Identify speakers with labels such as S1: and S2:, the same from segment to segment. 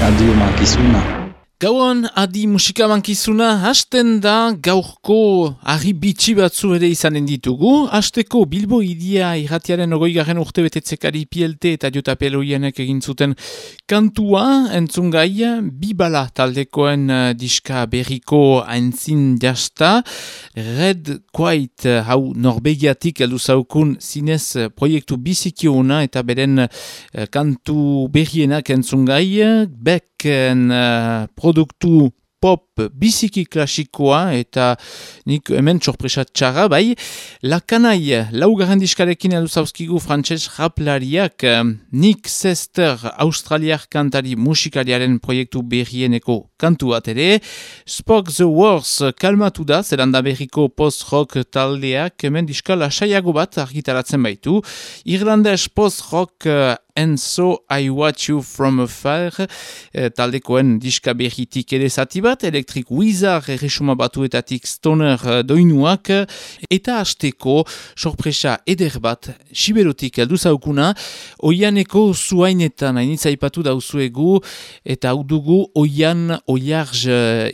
S1: Radio Makisuna.
S2: Gauan adi musika mankizuna hasten da gaurko argi bitxi batzu ere izanen ditugu. Hasteko Bilbo idia irratiaren ogoi garen urte betetzekari PLT eta jota peloienek egin zuten kantua entzungai bibala taldekoen uh, diska berriko aintzin jasta. Red Quite uh, hau norbegiatik eldu zaukun zinez proiektu bizikiona eta beren uh, kantu berrienak entzungai. Becken uh, produktu pop biziki klasikoa eta nik hemen sorpresa txarra bai. Lakanai, laugarren diskarekin edu zauzkigu frantses raplariak Nick Sester australiar kantari musikariaren proiektu berrieneko kantu bat ere. Spock the Wars kalmatu da, zeranda berriko post-rock taldeak hemen diska lasaiago bat argitaratzen baitu. Irlandes post-rock And so I watch you from afar e, taldekoen diska berritik ere zati bat, Electric Wizard erresuma batuetatik stoner doinuak, eta hasteko sorpresa eder bat, siberotik aldu zaukuna, oianeko zuainetan hainitza ipatu dauzuegu, eta hau dugu oian oiarz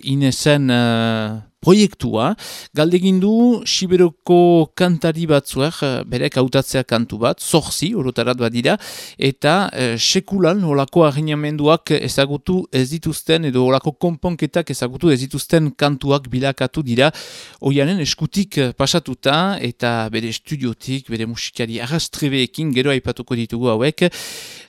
S2: inezen uh, proiektua, galdegin du Siberoko kantari batzuek berek hautatzea kantu bat, zorzi, orotarat bat dira, eta e, sekulan olako arginamenduak ezagutu ez dituzten, edo olako konponketak ezagutu ez dituzten kantuak bilakatu dira, oianen eskutik pasatuta, eta bere estudiotik, bere musikari arrastrebeekin, gero aipatuko ditugu hauek,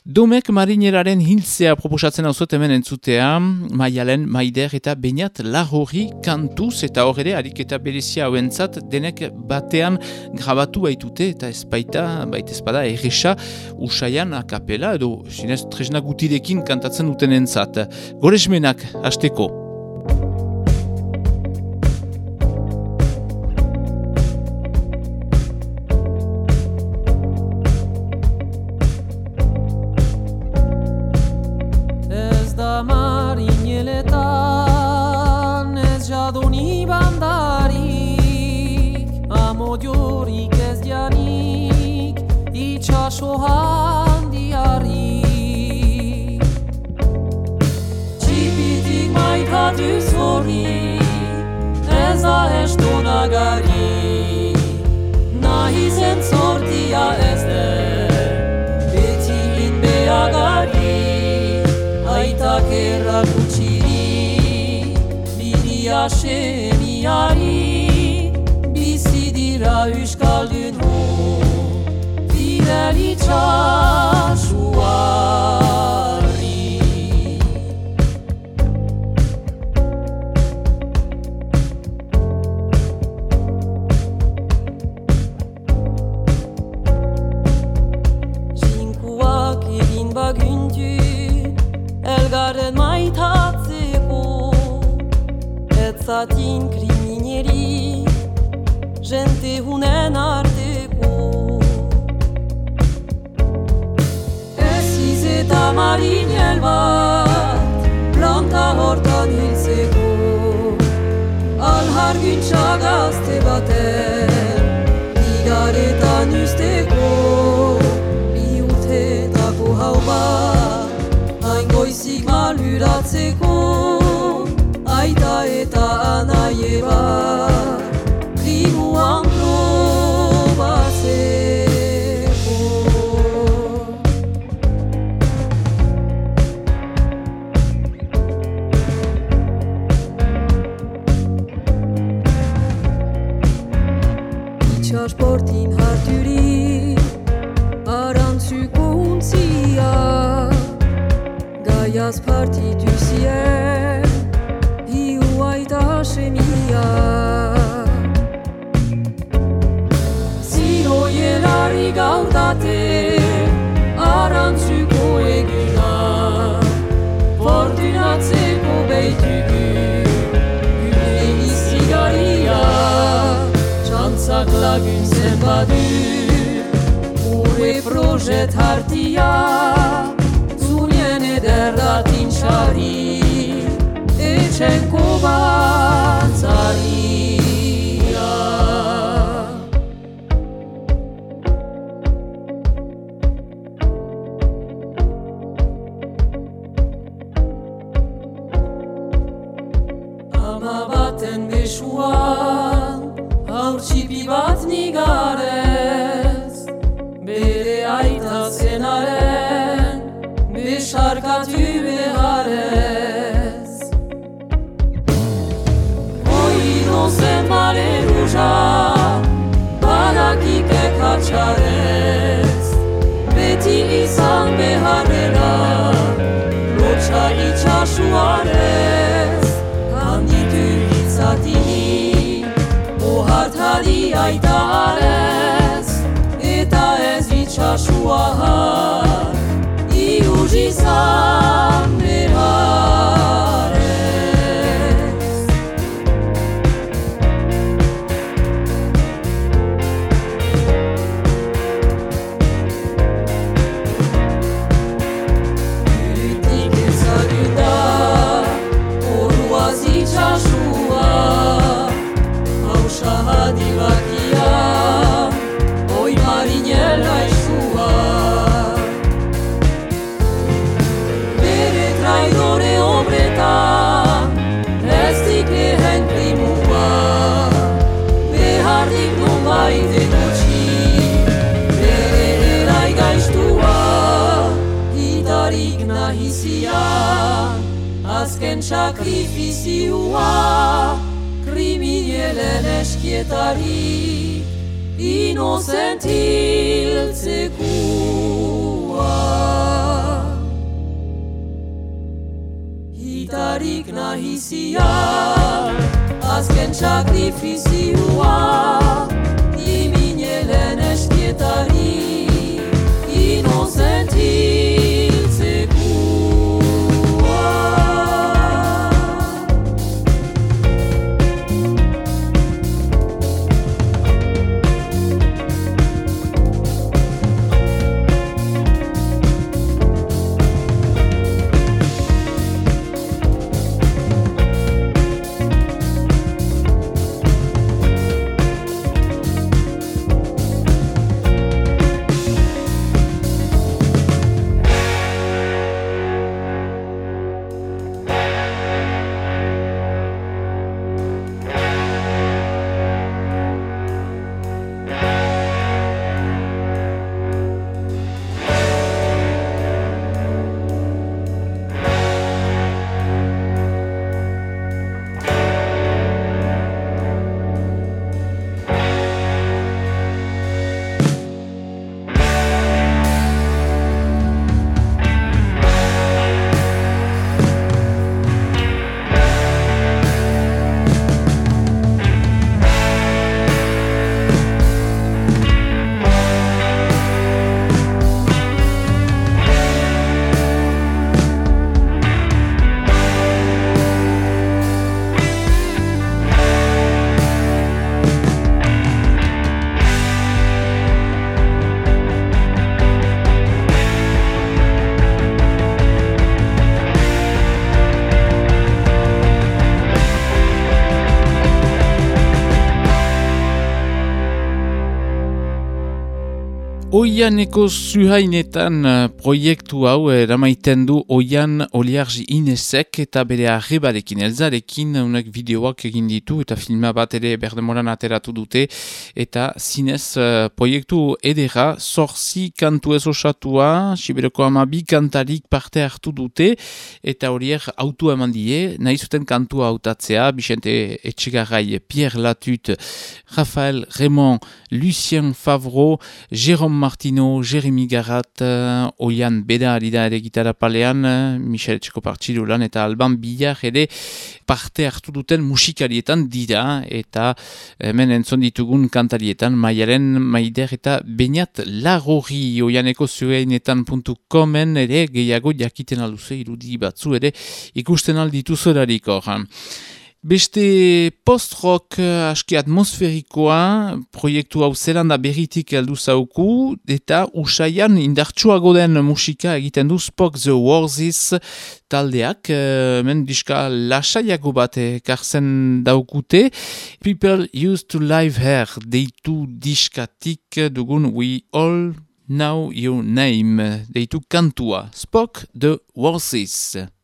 S2: Domek marineraren hiltzea proposatzen hau hemen entzutea, maialen, maider eta bainat lahori kantuz, eta hor ere, harik eta berezia hauentzat, denek batean grabatu baitute, eta ez baita, baita ez bada, erresa, usaian akapela, edo zinez tresna gutirekin kantatzen duten entzat. Goresmenak, hasteko.
S3: sohan diari Çipitik mayka düzori Eza eştunagari Nahi sen sortia ezde Beti in beagari. Aita kerra kuchiri Biri aşemiari Bisidira üskaldi euskaldunu, fideli txasuari. Jinkuak egin baguntu, elgarren maitatzeko Etzatin krimineri, jente hunen arteko croyez katxarez Beti izan beharrera Lotxa itxasuarez. Handitu hitzatini Ohartari aita arez Eta ez itxasua har Iuz izan sakrifizioa Kriminelen eskietari Inocent hiltzekua Hitarik nahizia Azken sakrifizioa Iminelen eskietari Inocent
S2: Oianeko zuhainetan eh, proiektu hau eramaiten du Oian Oliarji Inesek eta bere arrebarekin, elzarekin unek bideoak egin ditu eta filma bat ere berdemoran ateratu dute eta zinez eh, proiektu edera zorzi kantu ez osatua, Siberoko ama bi kantarik parte hartu dute eta horiek autu eman die, nahi zuten kantua hautatzea, Bixente Etxegarrai, Pierre Latut, Rafael Raymond, Lucien Favreau, Jérôme Martino, Jeremy Garat, uh, Oian Beda ari da ere gitara palean, uh, Michel Etxeko partidulan eta Alban Billar ere parte hartu duten musikarietan dira eta hemen entzon ditugun kantarietan Maiaren, Maider eta Beñat Lagorri Oianeko zueinetan.comen ere gehiago jakiten alduze irudi batzu ere ikusten alditu zorarik hor.
S4: Beste post-rock eh, aski atmosferikoa, proiektu hau zelanda berritik heldu zauku, eta usaian indartsuago den musika egiten du Spock the Warzis taldeak, uh, men diska lasaiago bat ekartzen daukute. People used to live here, deitu diskatik dugun We All Know Your Name, deitu kantua, Spock the Warzis.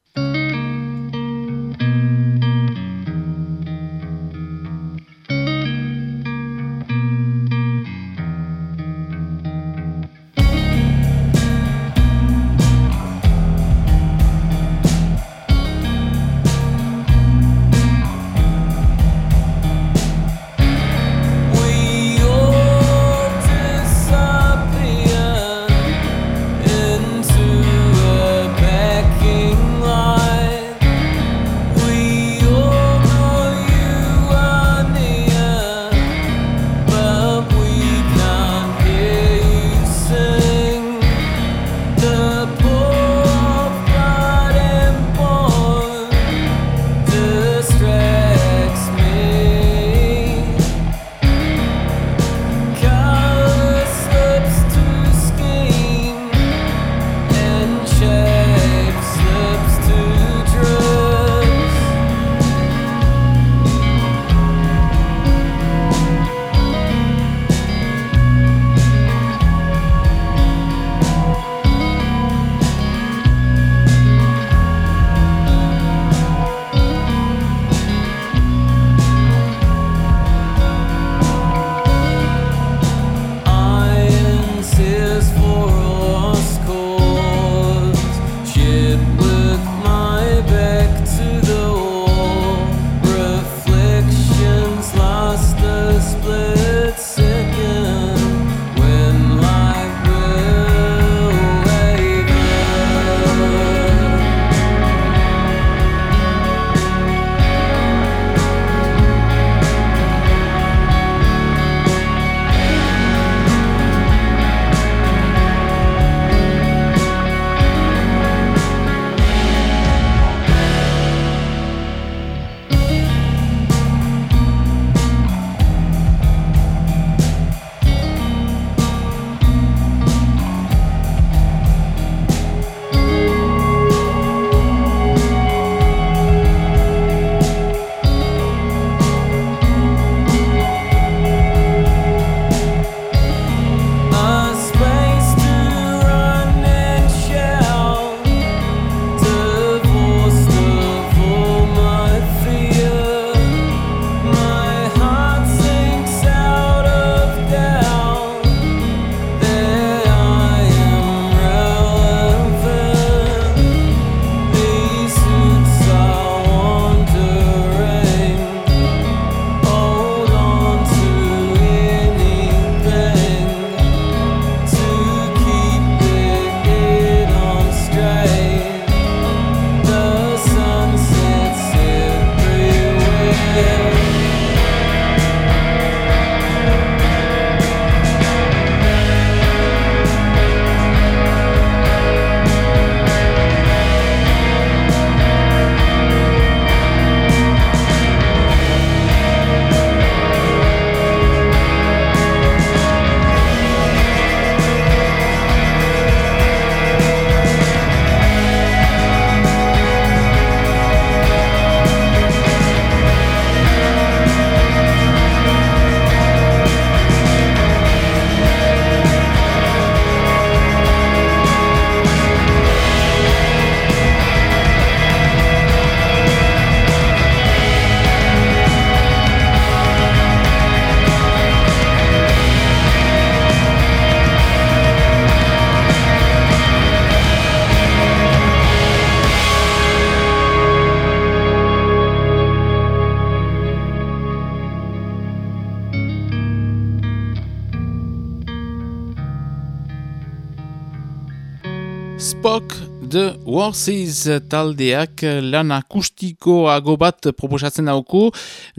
S4: Warses taldeak lan akustikoago bat proposatzen dauku,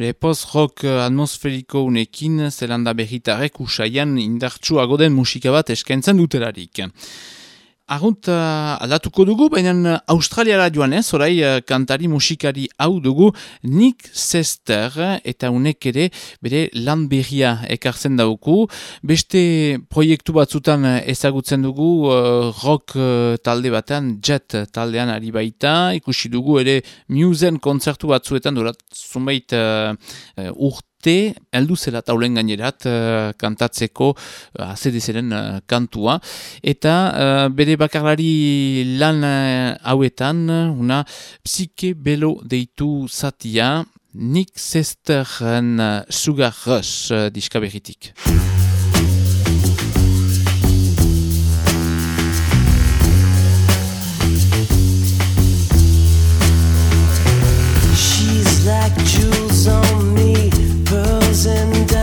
S4: le post-rock atmosferiko unekin zelanda berritarek usaian indartsuago den musika bat eskaintzen dutelarik.
S5: Agunt, uh, eh, aldatuko dugu, baina eh, australiara joan eh, ez, orai uh, kantari musikari hau dugu, Nick Sester eta unek ere bere lan berria ekartzen dauku. Beste proiektu batzutan ezagutzen dugu, uh, rock uh, talde batean, jet taldean ari baita, ikusi dugu ere musen konzertu batzuetan, dorat zumeit uh, urt urte heldu zela taulen gainerat uh, kantatzeko eh, uh, azedezeren uh, eh, kantua eta uh, bere bakarlari lan uh, hauetan una psike belo deitu zatia Nick Sesterren uh, Sugar Rush uh, diska.
S6: She's like jewels on me rising
S5: down.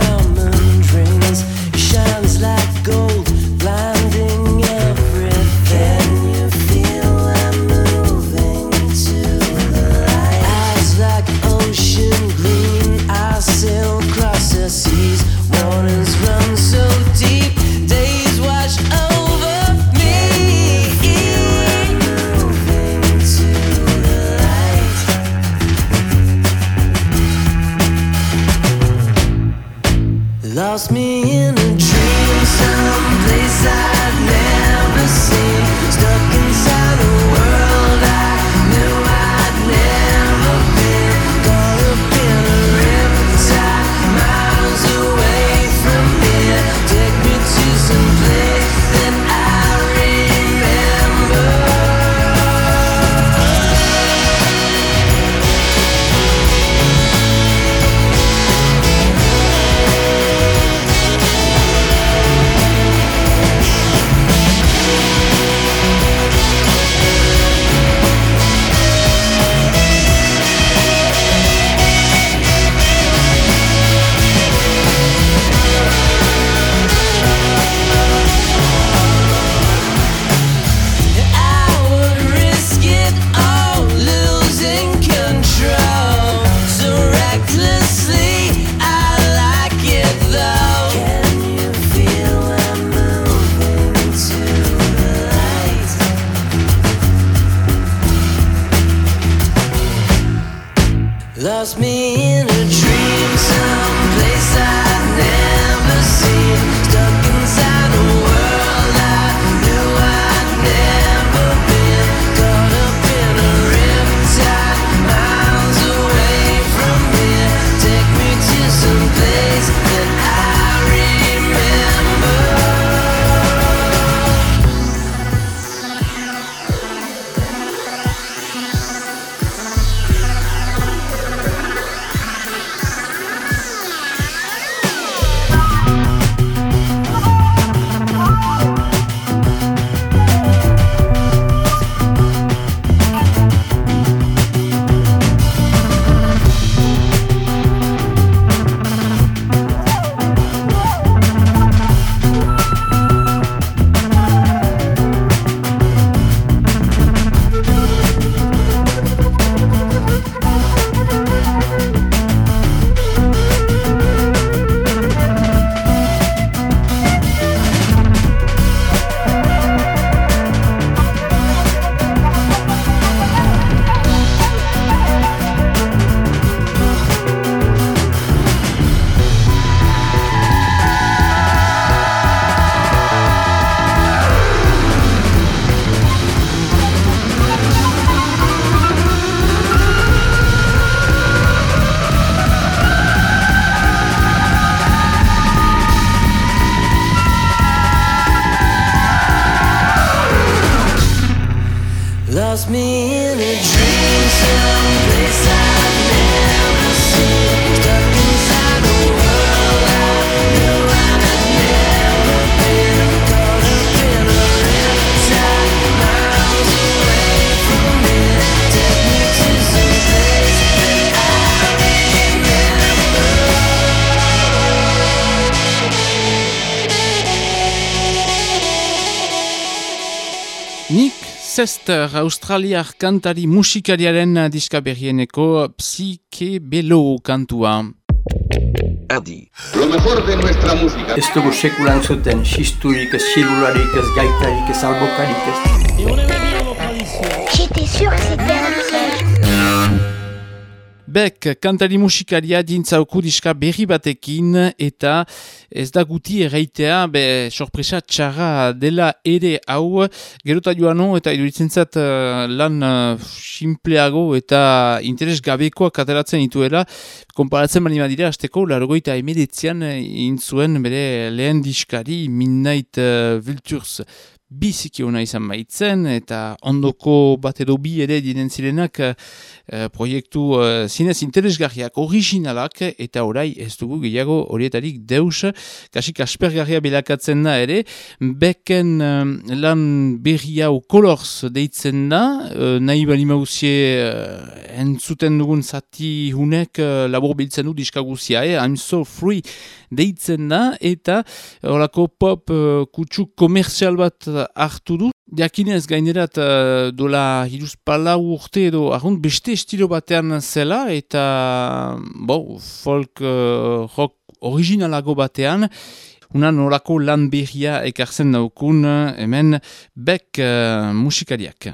S5: Chester, Australiar kantari musikariaren diska berrieneko Psyche Belo kantua.
S7: Adi.
S8: Lo mejor de nuestra música.
S9: Ez dugu sekulan zuten, xisturik ez, xilularik ez, gaitarik ez, albokarik ez. Et on aimait bien.
S2: J'étais sûr que c'était
S10: Bek, kantari musikaria dintzauku diska berri batekin eta ez da guti erreitea, be, sorpresa txarra dela ere hau, gerota joano eta iduritzen zat uh, lan uh, simpleago eta interes gabekoak ateratzen dituela, konparatzen bali badira, azteko, largoita emedetzean intzuen bere lehen diskari Midnight uh, Vultures biziki ona izan baitzen, eta ondoko bat edo bi ere diren zirenak eh, proiektu eh, zinez interesgarriak, originalak, eta orai ez dugu gehiago horietarik deus, kasik aspergarria bilakatzen da ere, beken eh, lan berri hau colors deitzen da, eh, nahi bali mauzie eh, entzuten dugun zati hunek eh, labur biltzen du diskaguzia, eh? I'm so free deitzen da, eta horako pop uh, kutsu komerzial bat hartu du. Diakinez gainerat uh, dola hiruz palau urte edo arrunt beste estilo batean zela, eta bo, folk uh, rock originalago batean, unan horako lan berria ekartzen daukun hemen bek uh, musikariak.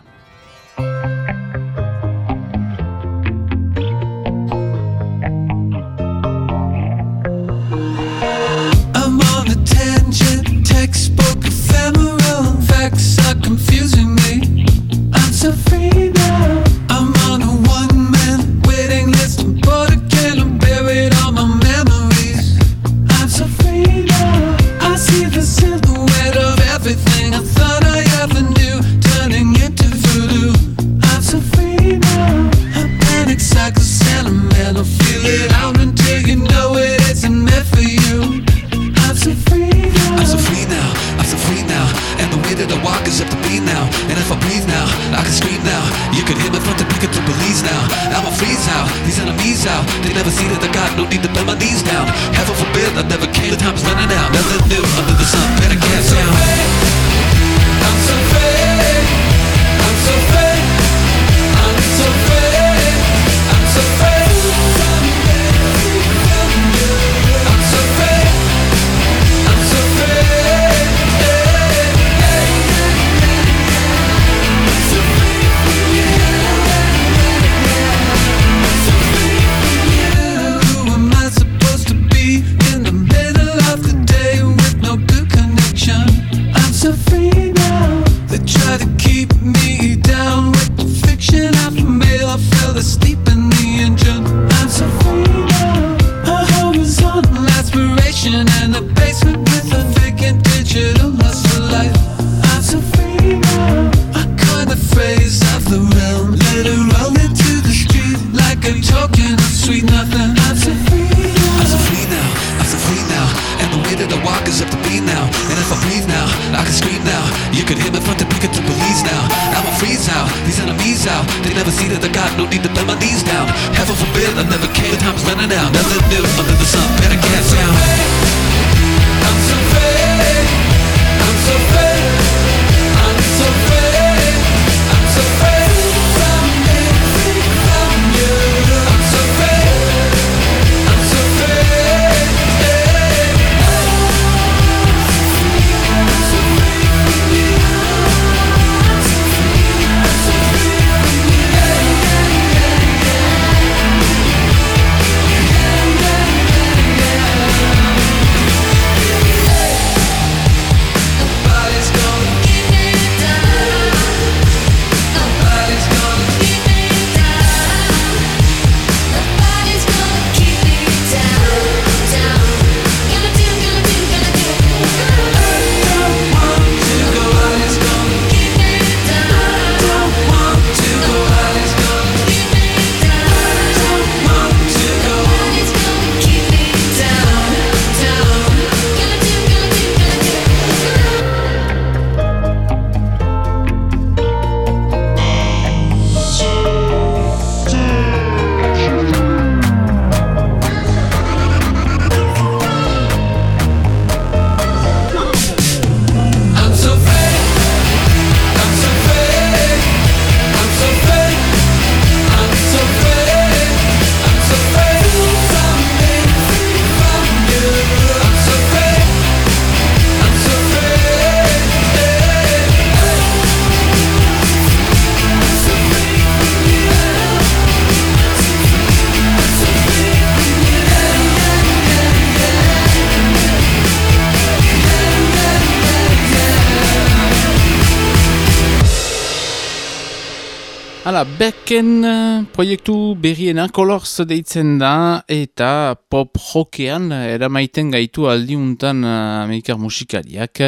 S2: Beken eh, proiektu berriena Colors deitzen da eta pop rockean eramaiten gaitu aldiuntan uh, amerikar musikariak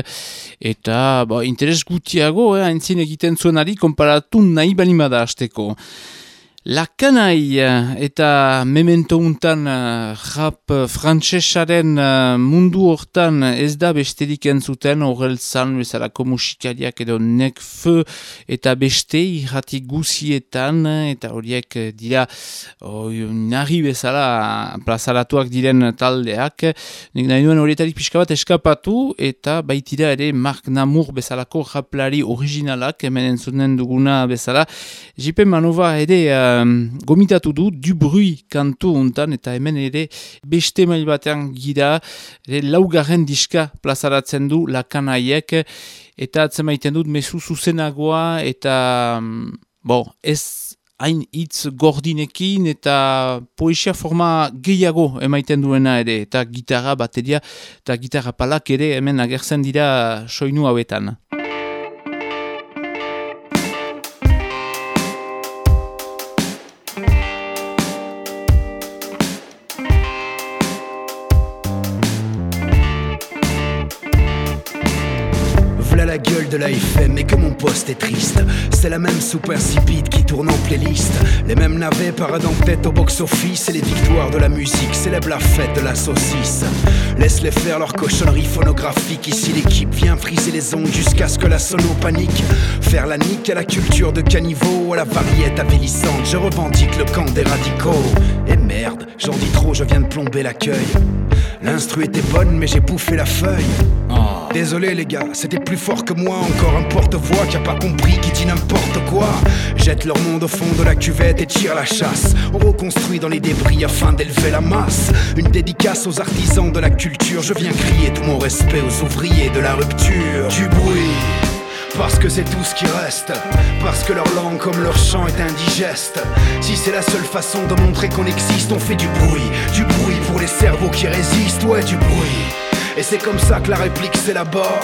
S2: eta bo, interes gutiago eh, egiten zuenari konparatu nahi balimada hasteko. Lakanai eta memento untan uh, rap frantsesaren uh, mundu hortan ez da besterik entzuten horrel zan bezalako musikariak edo nek fe eta beste irratik guzietan eta horiek dira oh, nari bezala plazaratuak diren taldeak. Nik nahi duen horietarik pixka bat eskapatu eta baitira ere Mark Namur bezalako raplari originalak hemen entzuten duguna bezala. Jipe Manova ere uh, gomitatu du du brui kantu untan eta hemen ere beste mail batean gira ere laugarren diska plazaratzen du lakanaiek eta atzemaiten dut mesu zuzenagoa eta bo, ez hain hitz gordinekin eta poesia forma gehiago emaiten duena ere eta gitarra, bateria eta gitarra palak ere hemen agertzen dira soinu hauetan.
S11: Poste est triste. C'est la même soupe insipide qui tourne en playlist. Les mêmes navets paradent en tête au box-office. Et les victoires de la musique célèbrent la fête de la saucisse. Laisse-les faire leur cochonnerie phonographique. Ici l'équipe vient friser les ongles jusqu'à ce que la sono panique. Faire la nique à la culture de caniveau, à la variette avélissante. Je revendique le camp des radicaux. Et merde, j'en dis trop, je viens de plomber l'accueil. L'instru était bonne, mais j'ai bouffé la feuille. Désolé les gars, c'était plus fort que moi. Encore un porte-voix qui a pas compris, qui dit n'importe quoi. Jette leur monde au fond de la cuvette et tire la chasse. On reconstruit dans les débris afin d'élever la masse. Une dédicace aux artisans de la culture. Je viens crier tout mon respect aux ouvriers de la rupture. Du bruit. Parce que c'est tout ce qui reste. Parce que leur langue comme leur chant est indigeste. Si c'est la seule façon de montrer qu'on existe On fait du bruit, du bruit pour les cerveaux qui résistent Ouais du bruit. Et c'est comme ça que la réplique s'élabore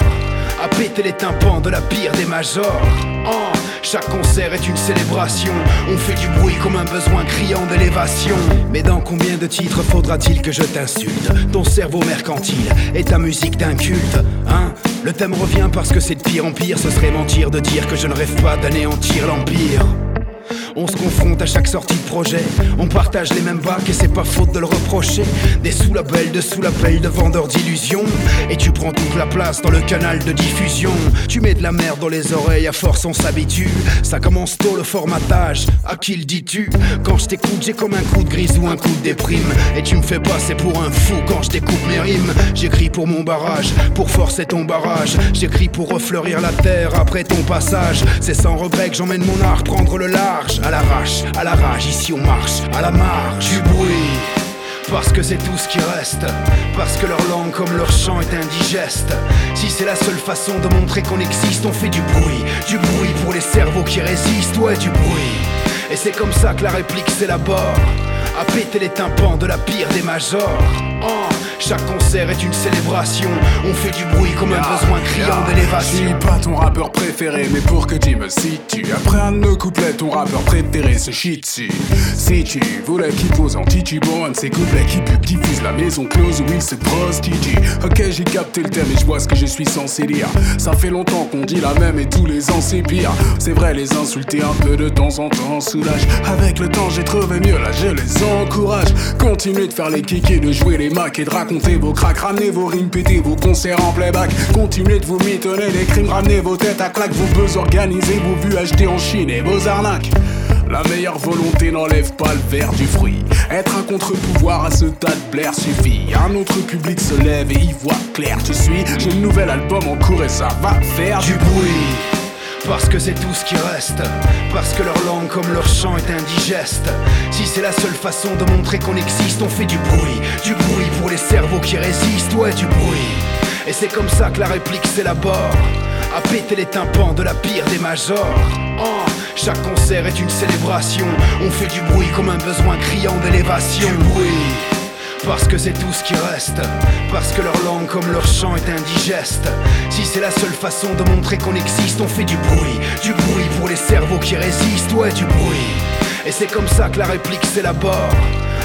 S11: À péter les tympans de la pire des majors oh, chaque concert est une célébration. On fait du bruit comme un besoin criant d'élévation. Mais dans combien de titres faudra-t-il que je t'insulte? Ton cerveau mercantile et ta musique d'un culte, hein? Le thème revient parce que c'est de pire en pire. Ce serait mentir de dire que je ne rêve pas d'anéantir l'empire. On se confronte à chaque sortie de projet. On partage les mêmes bacs et c'est pas faute de le reprocher. Des sous-labels de sous-labels de vendeurs d'illusions. Et tu prends toute la place dans le canal de diffusion. Tu mets de la merde dans les oreilles, à force on s'habitue. Ça commence tôt le formatage. À qui le dis-tu? Quand je t'écoute, j'ai comme un coup de grise ou un coup de déprime. Et tu me fais passer pour un fou quand je découpe mes rimes. J'écris pour mon barrage, pour forcer ton barrage. J'écris pour refleurir la terre après ton passage. C'est sans regret que j'emmène mon art prendre le large à l'arrache, à la rage, ici on marche, à la marge, du bruit. Parce que c'est tout ce qui reste, parce que leur langue comme leur chant est indigeste. Si c'est la seule façon de montrer qu'on existe, on fait du bruit, du bruit pour les cerveaux qui résistent, ouais, du bruit. Et c'est comme ça que la réplique s'élabore, à péter les tympans de la pire des majors. Oh, chaque concert est une célébration. On fait du bruit comme un besoin criant
S12: Je
S11: d'élévation.
S12: suis pas ton rappeur préféré, mais pour que tu me situes. Après un de nos couplets, ton rappeur préféré se chie dessus. Si tu voulais qu'il pose en titubant un de ces couplets qui pub diffuse la maison close où il se prostitue. Ok, j'ai capté le thème et je vois ce que je suis censé dire. Ça fait longtemps qu'on dit la même et tous les ans c'est pire. C'est vrai, les insulter un peu de temps en temps soulage. Avec le temps, j'ai trouvé mieux, là je les encourage. Continuez de faire les kikis, de jouer les et de raconter vos cracks. Ramenez vos rimes, pétez vos concerts en playback. Continuez de vous mitonner des crimes, ramenez vos têtes à claque, vos buzz organisés, vos vues achetées en Chine et vos arnaques. La meilleure volonté n'enlève pas le verre du fruit. Être un contre-pouvoir à ce tas de blaire suffit. Un autre public se lève et y voit clair. Tu suis, j'ai le nouvel album en cours et ça va faire
S11: du bruit. Parce que c'est tout ce qui reste, parce que leur langue comme leur chant est indigeste. Si c'est la seule façon de montrer qu'on existe, on fait du bruit, du bruit pour les cerveaux qui résistent, ouais, du bruit. Et c'est comme ça que la réplique s'élabore, à péter les tympans de la pire des majors. Oh, chaque concert est une célébration, on fait du bruit comme un besoin criant d'élévation. Du bruit. Parce que c'est tout ce qui reste. Parce que leur langue comme leur chant est indigeste. Si c'est la seule façon de montrer qu'on existe, on fait du bruit. Du bruit pour les cerveaux qui résistent, ouais, du bruit. Et c'est comme ça que la réplique s'élabore.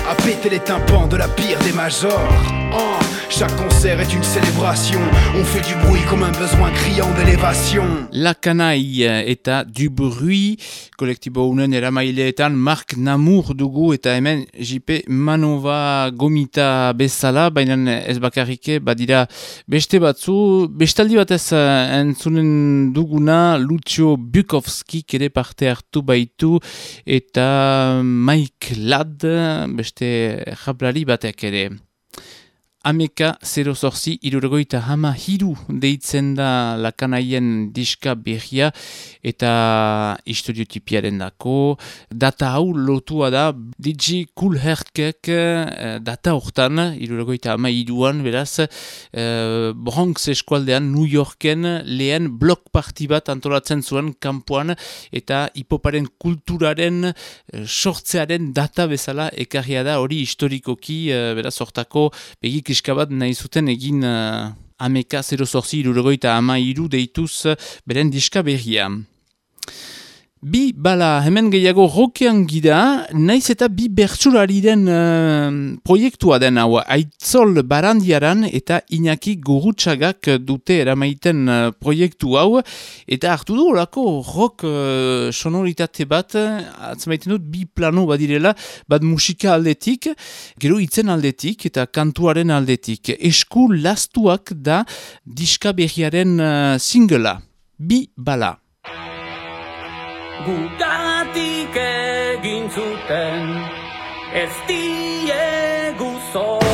S11: À péter les tympans de la pire des majors. Oh, chaque concert est une célébration. On fait du bruit comme un besoin criant d'élévation.
S2: La Canaille eta du bruit kolektibo unen eramaileetan Mark Namur dugu eta hemen JP Manova gomita bezala, baina ez bakarrike badira beste batzu, bestaldi batez eh, entzunen duguna Lucio Bukowski ere parte hartu baitu eta Mike Ladd beste jablari batek ere. Ameka 0 zorzi irurogoita hama hiru deitzen da lakanaien diska berria eta historiotipiaren dako. Data hau lotua da DJ Cool Herkek eh, data hortan, irurogoita hama hiruan, beraz, eh, Bronx eskualdean New Yorken lehen blok parti bat antolatzen zuen kanpoan eta hipoparen kulturaren eh, sortzearen data bezala ekarria da hori historikoki, eh, beraz, hortako begik kriska bat nahi zuten egin uh, ameka 0 zorzi irurogoita ama iru deituz beren diska berria. Bi bala hemen gehiago rokean gira, naiz eta bi bertsulariren uh, proiektua den hau, aitzol barandiaran eta inaki gurutxagak dute eramaiten uh, proiektu hau, eta hartu du olako rock uh, sonoritate bat, atzmaiten dut bi plano badirela, bat musika aldetik, gero itzen aldetik eta kantuaren aldetik. Esku lastuak da diska berriaren uh, singela, bi bala.
S13: Gugatik egin zuten Ez diegu zorri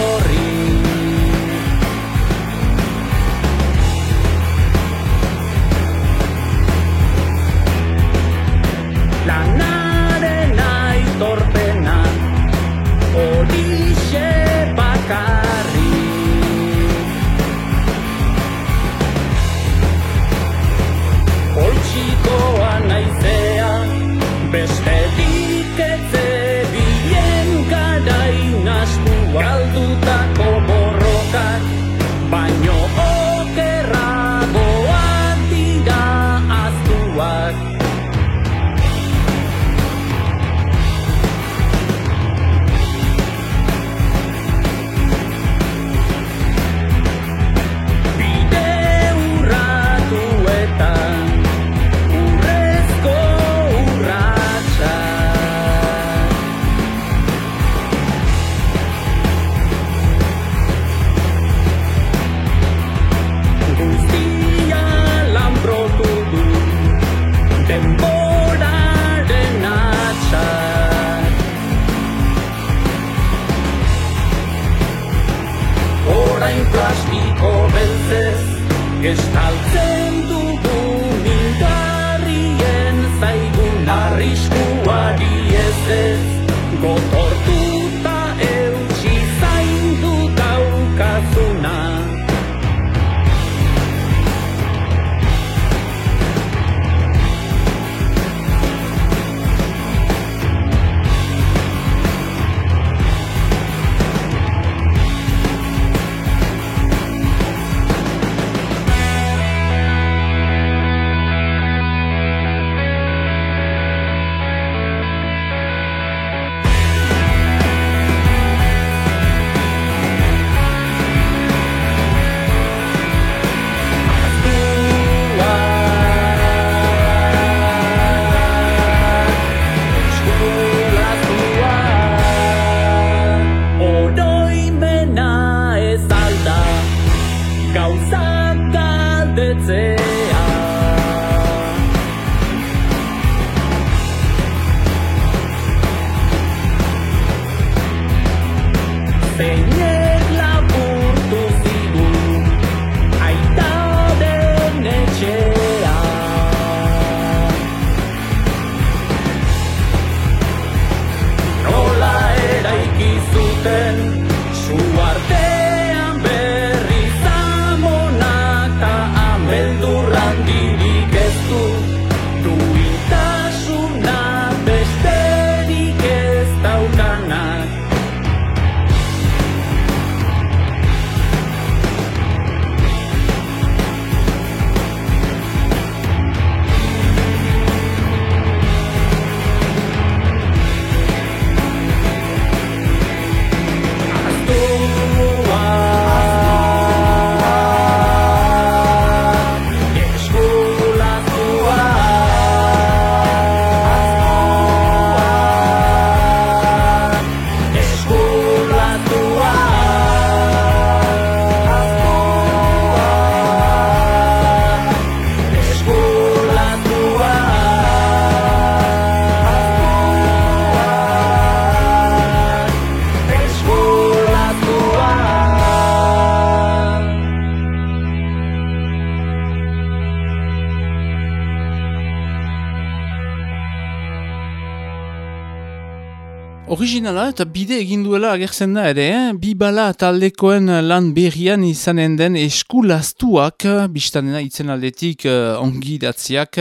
S2: originala eta bide egin duela agertzen da ere, eh? bi bala taldekoen lan berrian izanen den eskulaztuak, biztanena itzen aldetik uh, ongi datziak,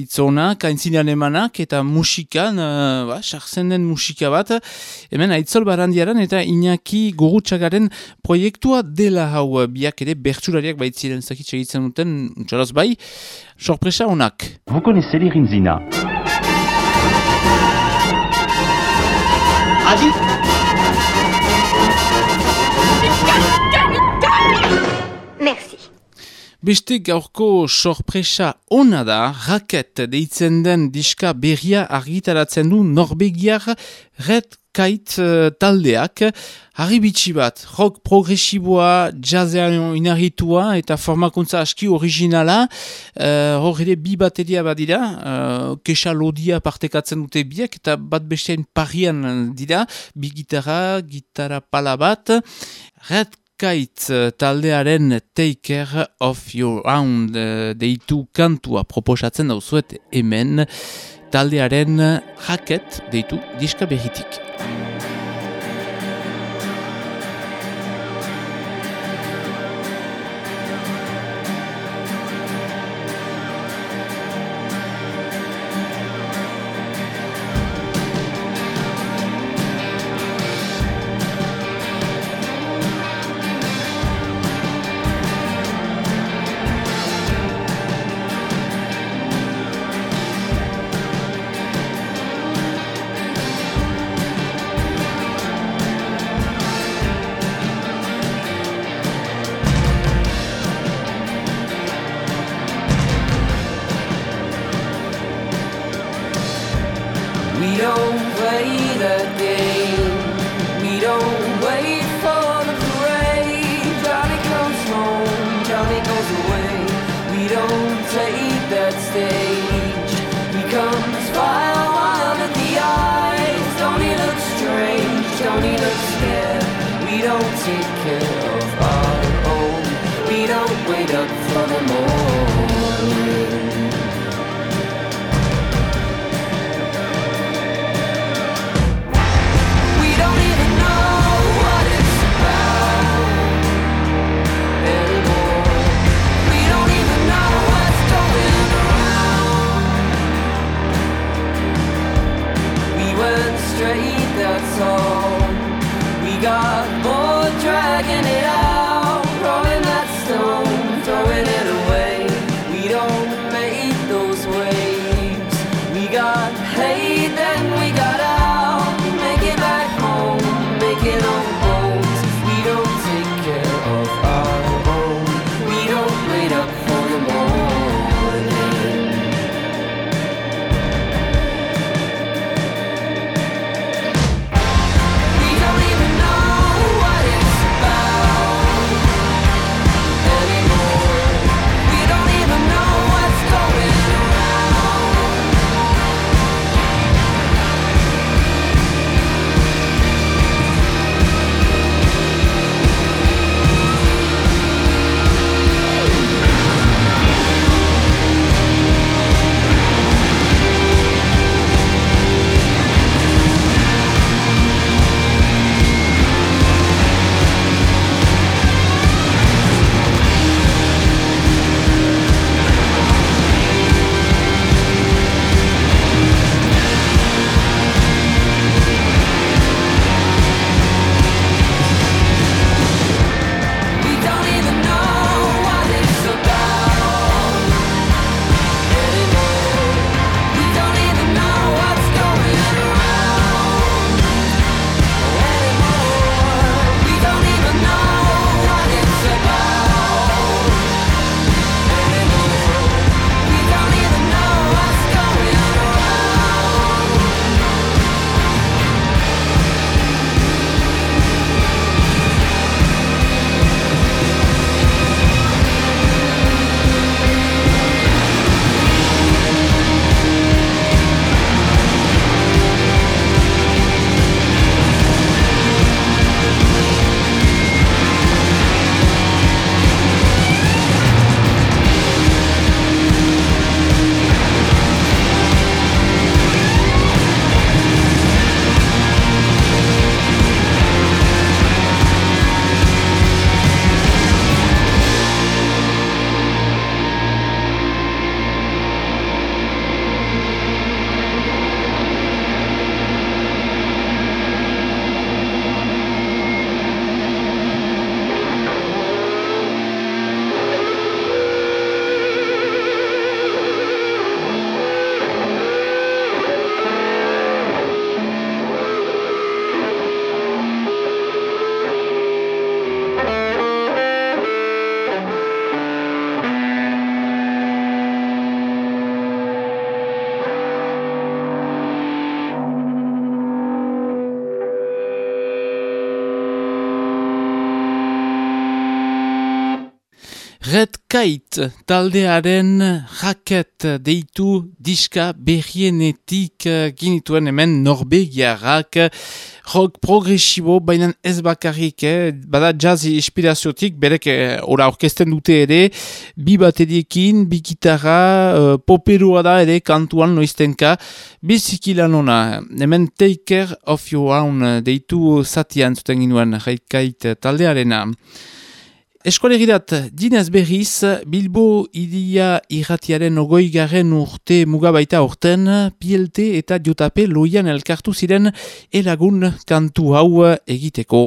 S2: itzonak, aintzinean emanak eta musikan, uh, ba, sartzen den musika bat, hemen aitzol barandiaran eta Iñaki gurutxagaren proiektua dela hau biak ere bertsulariak baitziren zakitxe egiten duten, txaraz bai, sorpresa honak.
S14: Les Rinzina
S15: Adi Merci.
S2: Beste gaurko sorpresa ona da, raket deitzen den diska berria argitaratzen du Norbegiar Red Kite uh, taldeak. Harri bitxi bat, rock progresiboa, jazzean inarritua eta formakuntza aski originala. Uh, hor ere bi bateria badira, uh, kesa lodia partekatzen dute biek eta bat bestean parian dira, bi gitarra, gitarra pala bat. Red Kite uh, taldearen Take Care of Your Own uh, deitu kantua proposatzen dauzuet hemen taldearen raket deitu diska berritik. Kite taldearen raket deitu diska berrienetik eh, ginituen hemen Norbegiarrak rock progresibo, baina ez bakarrik, eh? bada jazz inspiraziotik, berek eh, ora orkesten dute ere, bi bateriekin, bi gitarra, uh, poperua da ere kantuan noiztenka, biziki lan ona, hemen take care of your own deitu zatian zuten ginuen, raikait taldearena. Eskolegirat, dinez berriz, Bilbo idia irratiaren ogoi garen urte mugabaita urten, PLT eta Jotape loian elkartu ziren elagun kantu hau egiteko.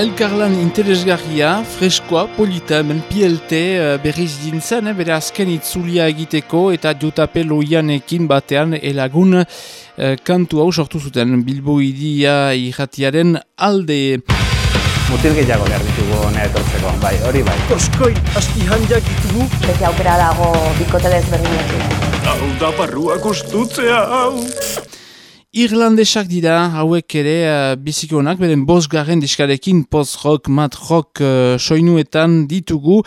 S2: Elkarlan interesgarria, freskoa, polita, hemen PLT uh, berriz dintzen, eh, bere azken itzulia egiteko eta jotape loianekin batean elagun eh, kantu hau sortu zuten Bilbo idia irratiaren alde.
S14: Mutil gehiago behar ditugu hona etortzeko, bai, hori bai.
S16: Oskoi, asti handiak ditugu.
S17: Beti aukera dago bikote desberdinekin.
S16: Hau da barrua gustutzea, hau.
S2: Irlandesak dira, hauek ere uh, bizikonak, beren bosgarren diskarekin post-rock, mat-rock uh, soinuetan ditugu,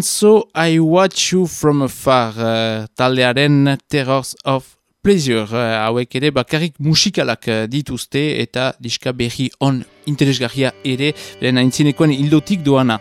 S2: so I watch you from afar, uh, taldearen Terrors of Pleasure, uh, hauek ere bakarrik musikalak uh, dituzte eta diska berri on interesgarria ere, beren aintzinekoen hildotik doana.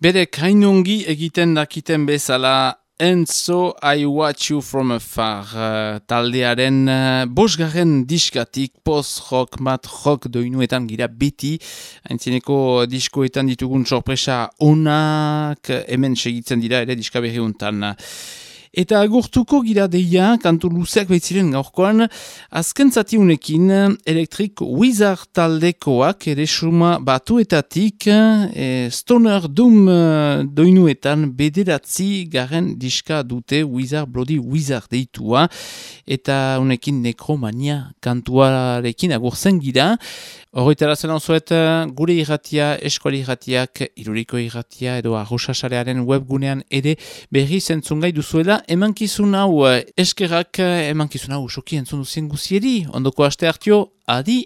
S2: Bere kainongi egiten dakiten bezala Enzo I Watch You From Afar uh, taldearen uh, bosgarren diskatik post-rock, mat-rock doinuetan gira beti haintzineko diskoetan ditugun sorpresa onak hemen segitzen dira ere diska berri. Eta agurtuko gira deia, kantu luzeak baitziren gaurkoan, azken zatiunekin Electric Wizard taldekoak ere suma batuetatik e, Stoner Doom e, doinuetan bederatzi garen diska dute Wizard Bloody Wizard deitua eta unekin nekromania kantuarekin agurzen gira. Horretara zelan zuet, gure irratia, eskuali irratiak, iruriko irratia edo arrosasarearen webgunean ere berri zentzungai duzuela emankizun hau eskerrak emankizun hau soki entzun duzien guzieri, ondoko aste hartio, adi!